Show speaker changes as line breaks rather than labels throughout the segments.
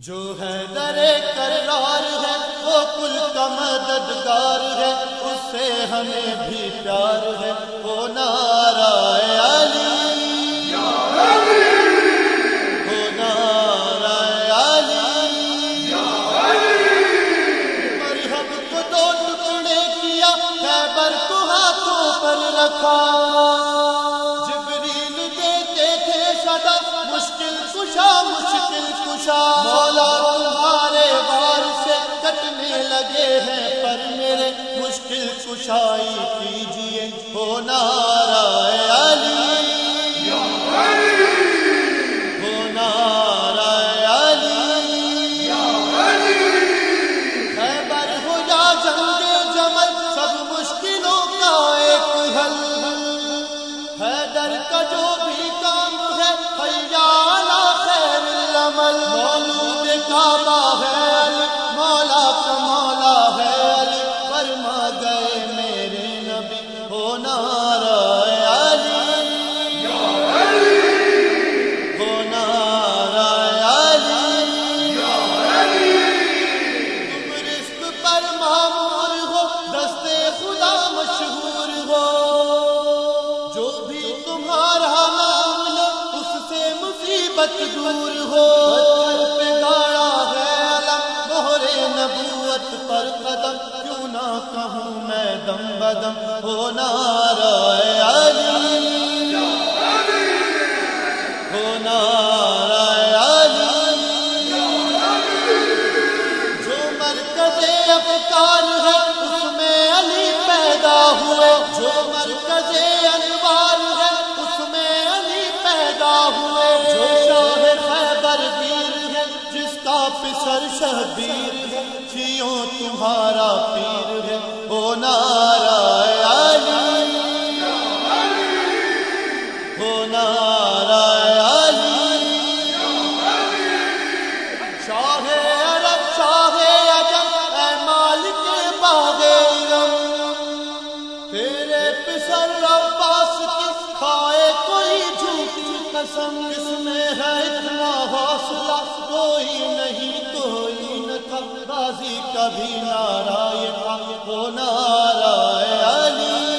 جو ہے درے کرار ہے، وہ کل کا مددگار ہے، اس سے ہمیں بھی پیار ہے۔ وہ نارا علی۔ وہ نارا علی۔ مرحب کو دو ٹکڑے کیا، خیبر کو ہاتھوں پر رکھا۔ جبریل دیتے تھے سدا مشکل کشا مشکل کشا۔ کشائی کیجیے ہو نارا مصیبت دور ہو۔ پہ گاڑا ہے علم موہرے نبوت پر قدم۔ کیوں نہ کہوں میں دم بدم، ہو نارا علی۔ کا پسر شہبیر ہے شیوں تمہارا پیر ہے؟ او نارا علی، او نارا تیرے پسر عباس کی کھائے کوئی جھوٹی قسم۔ راضی کبھی نارا یہ تھا وہ نارا علی۔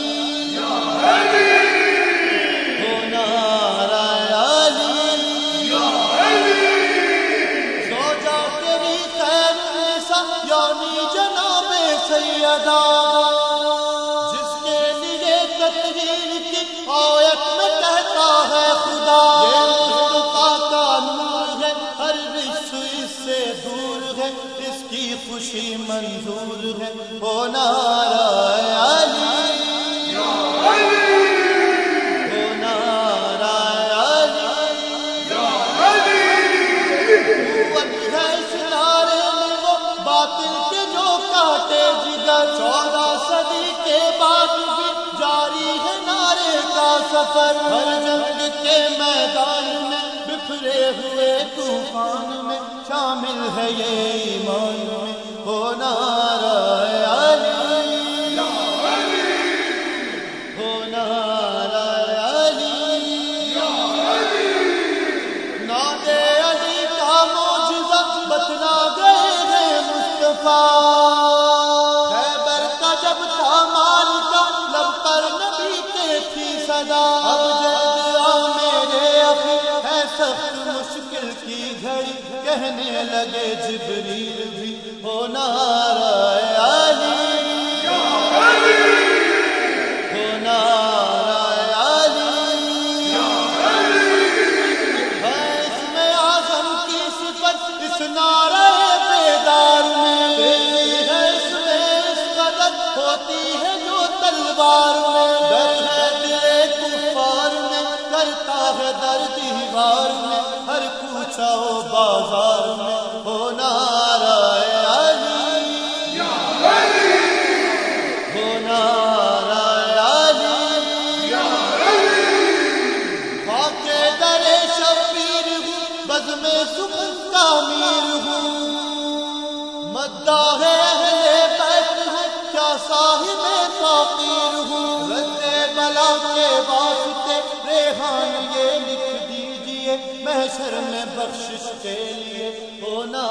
تیری خیر ایسا یعنی جناب سیدہ۔ جس کے لیے تقریر کی آیت میں کہتا ہے خدا۔ یہ کا نور ہے، ہر اس سے دور۔ ہے، اس کی خوشی منظور ہے۔ او نارا علی۔ او نارا علی۔ ہے میں وہ باطل کے جو کاٹے جگر، چودہ صدی کے بعد بھی جاری ہے نعرے کا سفر۔ ہر جنگ کے میدان میں بفرے ہوئے طوفان میں شامل ہے یہ ایمان میں ہو نارا علی۔ ہو نارا علی۔ علی کا بتلا گئے ہیں مصطفیٰ۔ خیبر کا جب تھا مال کا لب پر نبی کے تھی صدا۔ کہنے لگے جبریل بھی ہو نارا علی۔ ہو نارا علی۔ اس میں آزم کی صفت، اس نعرہ بیدار میں۔ ہے اس میں اس قدر ہوتی ہے جو تلوار میں۔ کے لیے ہونا